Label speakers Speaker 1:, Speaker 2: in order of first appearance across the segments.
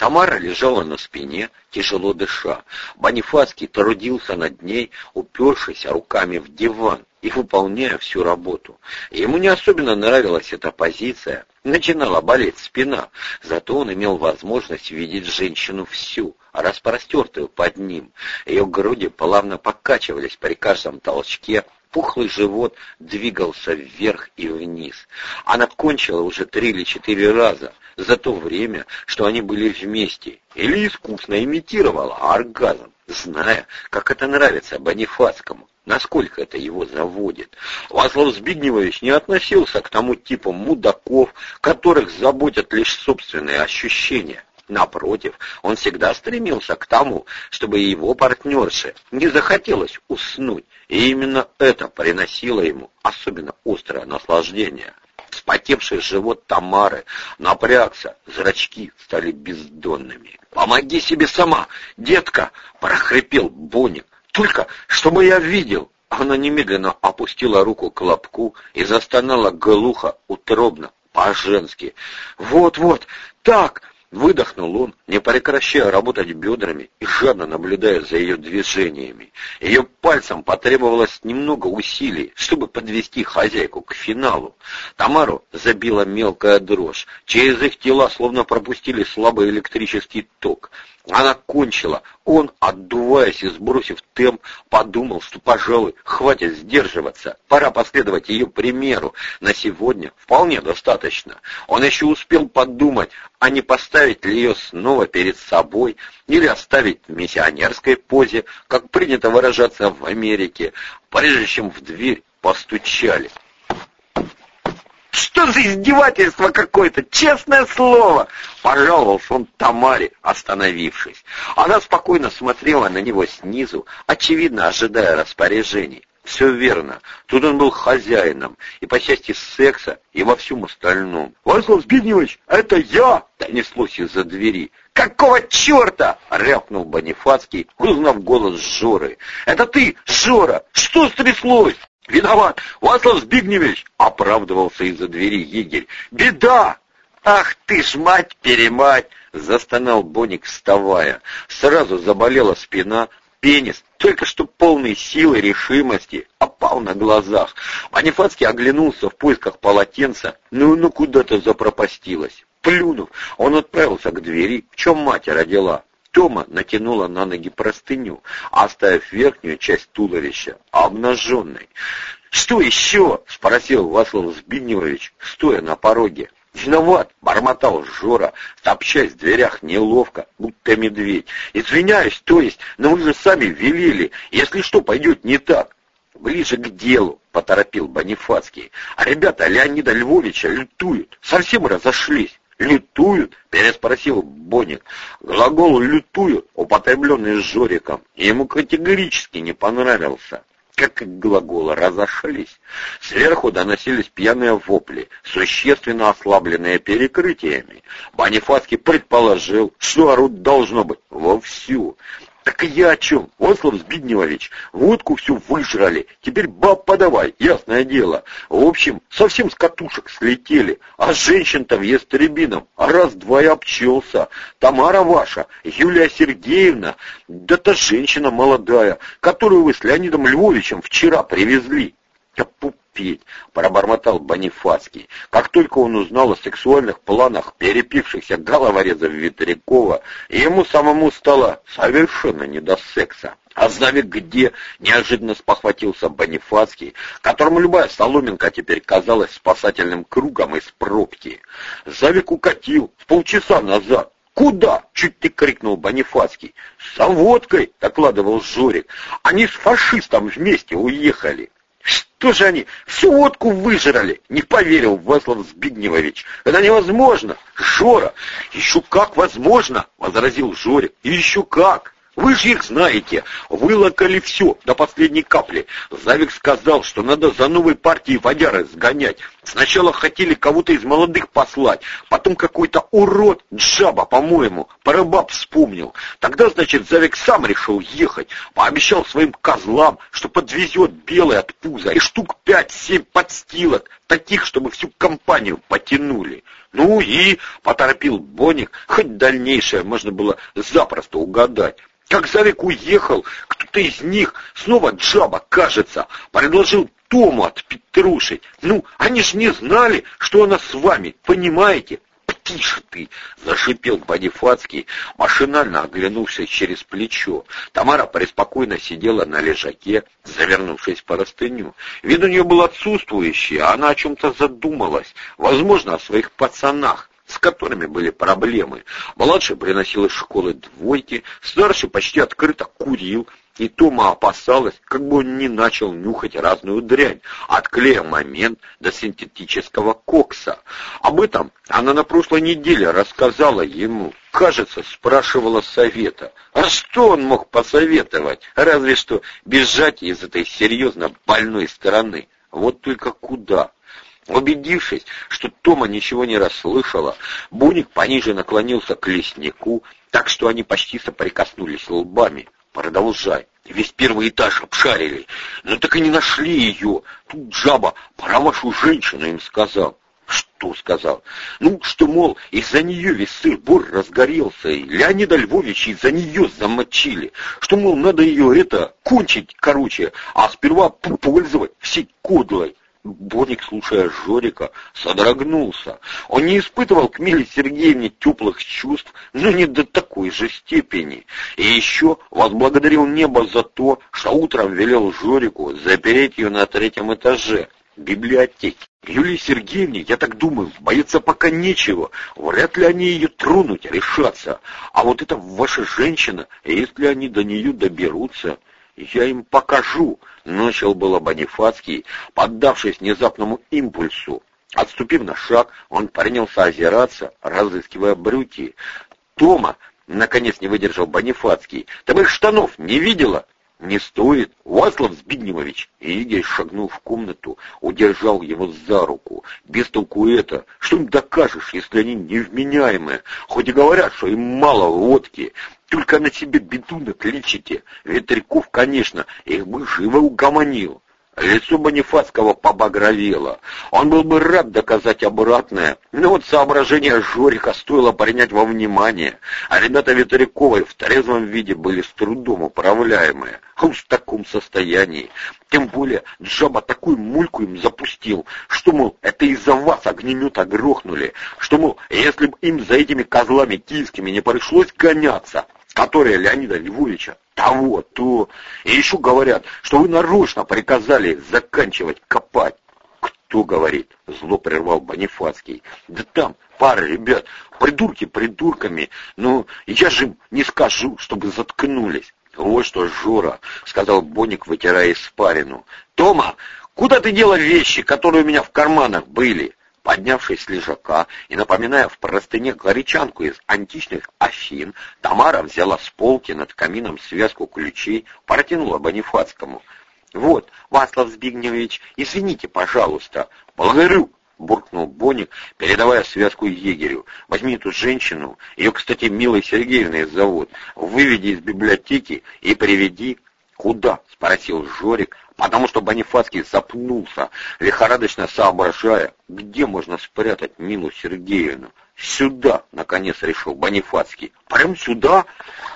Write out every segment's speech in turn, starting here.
Speaker 1: Тамара лежала на спине, тяжело дыша. Бонифацкий трудился над ней, упершись руками в диван и выполняя всю работу. Ему не особенно нравилась эта позиция. Начинала болеть спина, зато он имел возможность видеть женщину всю, распростертую под ним. Ее груди плавно покачивались при каждом толчке, Пухлый живот двигался вверх и вниз. Она кончила уже три или четыре раза за то время, что они были вместе, или искусно имитировала оргазм, зная, как это нравится Бонифацкому, насколько это его заводит. Васлав Збигневович не относился к тому типу мудаков, которых заботят лишь собственные ощущения. Напротив, он всегда стремился к тому, чтобы его партнерше не захотелось уснуть, и именно это приносило ему особенно острое наслаждение. Вспотевший живот Тамары напрягся, зрачки стали бездонными. «Помоги себе сама, детка!» — прохрипел Боник. «Только, чтобы я видел!» Она немедленно опустила руку к лобку и застонала глухо, утробно, по-женски. «Вот-вот, так!» Выдохнул он, не прекращая работать бедрами и жадно наблюдая за ее движениями. Ее пальцем потребовалось немного усилий, чтобы подвести хозяйку к финалу. Тамару забила мелкая дрожь. Через их тела словно пропустили слабый электрический ток. Она кончила. Он, отдуваясь и сбросив темп, подумал, что, пожалуй, хватит сдерживаться. Пора последовать ее примеру. На сегодня вполне достаточно. Он еще успел подумать, а не поставить ли ее снова перед собой или оставить в миссионерской позе, как принято выражаться в Америке, прежде чем в дверь постучали. Что за издевательство какое-то, честное слово!» Пожаловался он Тамаре, остановившись. Она спокойно смотрела на него снизу, очевидно ожидая распоряжений. Все верно. Тут он был хозяином, и по части секса, и во всем остальном. «Владислав Збигневич, это я!» — донеслось из-за двери. «Какого черта?» — рявкнул Бонифацкий, узнав голос Жоры. «Это ты, Жора! Что стряслось?» «Виноват! Васлав Збигневич!» — оправдывался из-за двери егерь. «Беда!» «Ах ты ж, мать-перемать!» — застонал Боник, вставая. Сразу заболела спина, пенис, только что полный силы решимости, опал на глазах. Манифатский оглянулся в поисках полотенца, ну ну куда-то запропастилась. Плюнув, он отправился к двери, в чем мать родила. Тома натянула на ноги простыню, оставив верхнюю часть туловища обнаженной. «Что еще?» — спросил Васлав Збигневович, стоя на пороге. «Виноват!» — бормотал Жора, топчась в дверях неловко, будто медведь. «Извиняюсь, то есть, но вы же сами велели, если что пойдет не так». «Ближе к делу», — поторопил Бонифацкий. «А ребята Леонида Львовича лютуют, совсем разошлись». «Лютуют?» — переспросил Боник. Глагол «лютуют», употребленный Жориком, ему категорически не понравился как и глаголы разошлись. Сверху доносились пьяные вопли, существенно ослабленные перекрытиями. Бонифацкий предположил, что орут должно быть вовсю. Так я о чем? Ослов Збигневович, водку всю выжрали, теперь баб подавай, ясное дело. В общем, совсем с катушек слетели, а женщин-то в ястребином раз-два и обчелся. Тамара ваша, Юлия Сергеевна, да та женщина молодая, которую вы с Леонидом Львовичем вчера привезли. Я петь», — пробормотал Бонифацкий. Как только он узнал о сексуальных планах перепившихся головорезов Ветрякова, ему самому стало совершенно не до секса. А знамя где? Неожиданно спохватился Бонифацкий, которому любая соломинка теперь казалась спасательным кругом из пробки. Завик укатил с полчаса назад. «Куда?» — чуть ты крикнул Бонифацкий. «С водкой!» — докладывал Жорик. «Они с фашистом вместе уехали». Что же они всю водку выжрали? Не поверил Васлав Збигневович. Это невозможно. Жора, еще как возможно, возразил Жорик. Еще как. Вы же их знаете, вылокали все до последней капли. Завик сказал, что надо за новой партией водяры сгонять. Сначала хотели кого-то из молодых послать, потом какой-то урод, Джаба, по-моему, Парабаб вспомнил. Тогда, значит, Завик сам решил ехать, пообещал своим козлам, что подвезет белый от пуза и штук пять-семь подстилок, таких, чтобы всю компанию потянули. Ну и поторопил Боник, хоть дальнейшее можно было запросто угадать. Как Завик уехал, кто-то из них, снова Джаба, кажется, предложил Тому отпетрушить. Ну, они ж не знали, что она с вами, понимаете? «Тише ты!» — зашипел Бонифацкий, машинально оглянулся через плечо. Тамара преспокойно сидела на лежаке, завернувшись по простыню. Вид у нее был отсутствующий, а она о чем-то задумалась, возможно, о своих пацанах с которыми были проблемы. Младший приносил из школы двойки, старший почти открыто курил, и Тома опасалась, как бы он не начал нюхать разную дрянь, от клея момент до синтетического кокса. Об этом она на прошлой неделе рассказала ему. Кажется, спрашивала совета. А что он мог посоветовать? Разве что бежать из этой серьезно больной стороны. Вот только куда? Убедившись, что Тома ничего не расслышала, Буник пониже наклонился к леснику, так что они почти соприкоснулись лбами. «Продолжай». Весь первый этаж обшарили, но так и не нашли ее. Тут жаба про вашу женщину им сказал. Что сказал? Ну, что, мол, из-за нее весь сыр-бор разгорелся, и Леонида Львовича из-за нее замочили. Что, мол, надо ее это, кончить, короче, а сперва попользовать всей кодлой. Боник, слушая Жорика, содрогнулся. Он не испытывал к Миле Сергеевне теплых чувств, но не до такой же степени. И еще возблагодарил небо за то, что утром велел Жорику запереть ее на третьем этаже библиотеки. Юлии Сергеевне, я так думаю, бояться пока нечего. Вряд ли они ее тронуть решатся. А вот эта ваша женщина, если они до нее доберутся... «Я им покажу!» — начал было Бонифацкий, поддавшись внезапному импульсу. Отступив на шаг, он принялся озираться, разыскивая брюки. «Тома!» — наконец не выдержал Бонифацкий. «Ты моих штанов не видела?» «Не стоит, Васлав Збигневович!» И Игорь, шагнув в комнату, удержал его за руку. «Без толку это! Что им докажешь, если они невменяемые? Хоть и говорят, что им мало водки, только на себе беду накличите. Ветряков, конечно, их бы живо угомонил. Лицо Бонифацкого побагровело. Он был бы рад доказать обратное, но вот соображение Жорика стоило принять во внимание, а ребята Ветряковой в трезвом виде были с трудом управляемые. А в таком состоянии. Тем более Джаба такую мульку им запустил, что, мол, это из-за вас огнемета грохнули, что, мол, если бы им за этими козлами киевскими не пришлось гоняться, которые Леонида Львовича того, то... И еще говорят, что вы нарочно приказали заканчивать копать. Кто говорит? Зло прервал Бонифацкий. Да там пара ребят, придурки придурками, но я же им не скажу, чтобы заткнулись. Вот что, Жора, сказал Боник, вытирая испарину. Тома, куда ты дела вещи, которые у меня в карманах были? Поднявшись с лежака и напоминая в простыне горячанку из античных Афин, Тамара взяла с полки над камином связку ключей, протянула Бонифацкому. «Вот, Васлав Збигневич, извините, пожалуйста». «Благодарю», — буркнул Боник, передавая связку егерю. «Возьми эту женщину, ее, кстати, Милой Сергеевной зовут, выведи из библиотеки и приведи «Куда?» — спросил Жорик, потому что Бонифацкий запнулся, лихорадочно соображая, где можно спрятать Милу Сергеевну. «Сюда!» — наконец решил Бонифацкий. «Прям сюда?»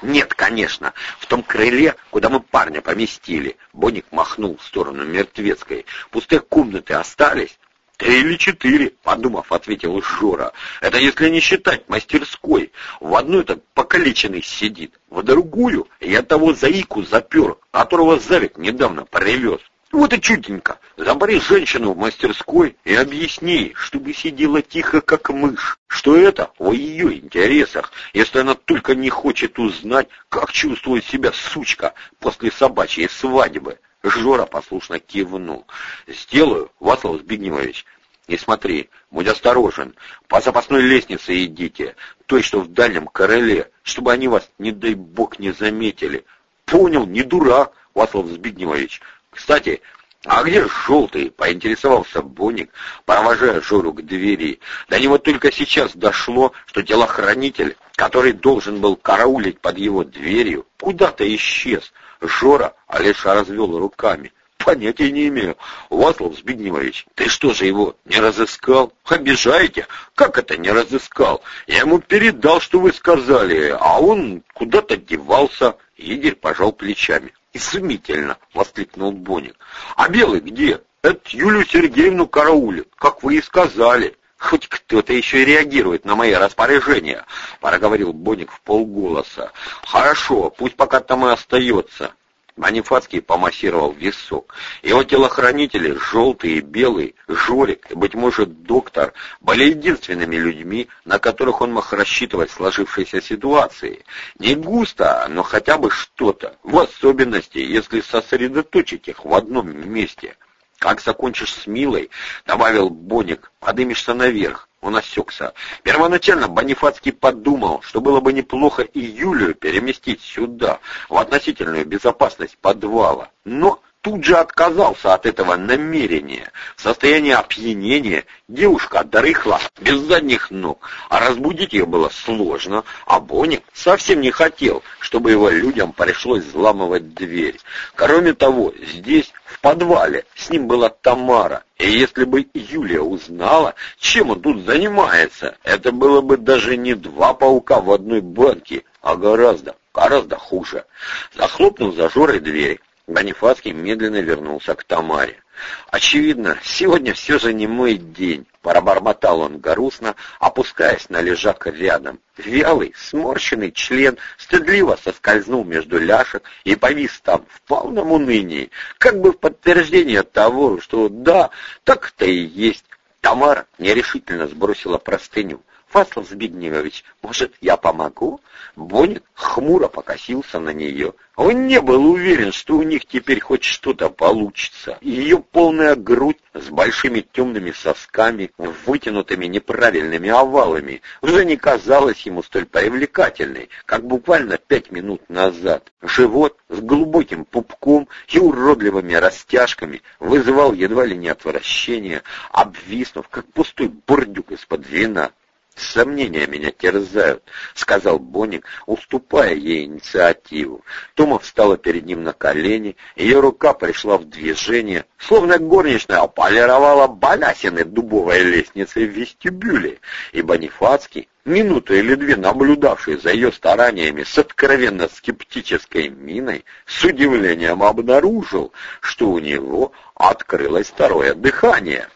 Speaker 1: «Нет, конечно, в том крыле, куда мы парня поместили». Боник махнул в сторону мертвецкой. «Пустые комнаты остались?» «Три или четыре», — подумав, ответил Жора. «Это если не считать мастерской. В одной этот покалеченный сидит, в другую я того заику запер, которого Завик недавно привез. Вот и чудненько. Забори женщину в мастерской и объясни, чтобы сидела тихо, как мышь, что это в ее интересах, если она только не хочет узнать, как чувствует себя сучка после собачьей свадьбы. Жора послушно кивнул. «Сделаю, Васлав Збигневович. И смотри, будь осторожен, по запасной лестнице идите, той, что в дальнем короле, чтобы они вас, не дай бог, не заметили. Понял, не дурак, Васлав Збигневович. Кстати, «А где желтый?» — поинтересовался Боник, провожая Жору к двери. До него только сейчас дошло, что телохранитель, который должен был караулить под его дверью, куда-то исчез. Жора Алеша развел руками. Понятия не имею. Васлав Збигневович, ты что же его не разыскал? Обижаете? Как это не разыскал? Я ему передал, что вы сказали, а он куда-то девался. Игорь пожал плечами. «Изумительно!» — воскликнул Боник. «А Белый где?» «Это Юлию Сергеевну караулит, как вы и сказали». «Хоть кто-то еще и реагирует на мои распоряжения», — проговорил Боник в полголоса. «Хорошо, пусть пока там и остается. Манифатский помассировал висок. Его телохранители, желтый и белый, Жорик и, быть может, доктор, были единственными людьми, на которых он мог рассчитывать в сложившейся ситуации. Не густо, но хотя бы что-то, в особенности, если сосредоточить их в одном месте. «Как закончишь с Милой», — добавил Боник, — «подымешься наверх». Он осекся. Первоначально Бонифацкий подумал, что было бы неплохо и Юлию переместить сюда, в относительную безопасность подвала. Но тут же отказался от этого намерения. В состоянии опьянения девушка дрыхла без задних ног, а разбудить ее было сложно, а Боник совсем не хотел, чтобы его людям пришлось взламывать дверь. Кроме того, здесь, подвале, с ним была Тамара, и если бы Юлия узнала, чем он тут занимается, это было бы даже не два паука в одной банке, а гораздо, гораздо хуже. Захлопнув за Жорой дверь, Бонифацкий медленно вернулся к Тамаре. «Очевидно, сегодня все же не мой день», — пробормотал он грустно, опускаясь на лежак рядом. Вялый, сморщенный член стыдливо соскользнул между ляшек и повис там в полном унынии, как бы в подтверждение того, что да, так-то и есть. Тамара нерешительно сбросила простыню. «Васлав Збигневович, может, я помогу?» Боник хмуро покосился на нее. Он не был уверен, что у них теперь хоть что-то получится. Ее полная грудь с большими темными сосками, вытянутыми неправильными овалами, уже не казалась ему столь привлекательной, как буквально пять минут назад. Живот с глубоким пупком и уродливыми растяжками вызывал едва ли не отвращение, обвиснув, как пустой бурдюк из-под вина. «Сомнения меня терзают», — сказал Боник, уступая ей инициативу. Тома встала перед ним на колени, ее рука пришла в движение, словно горничная полировала балясины дубовой лестницы в вестибюле, и Бонифацкий, минуту или две наблюдавший за ее стараниями с откровенно скептической миной, с удивлением обнаружил, что у него открылось второе дыхание.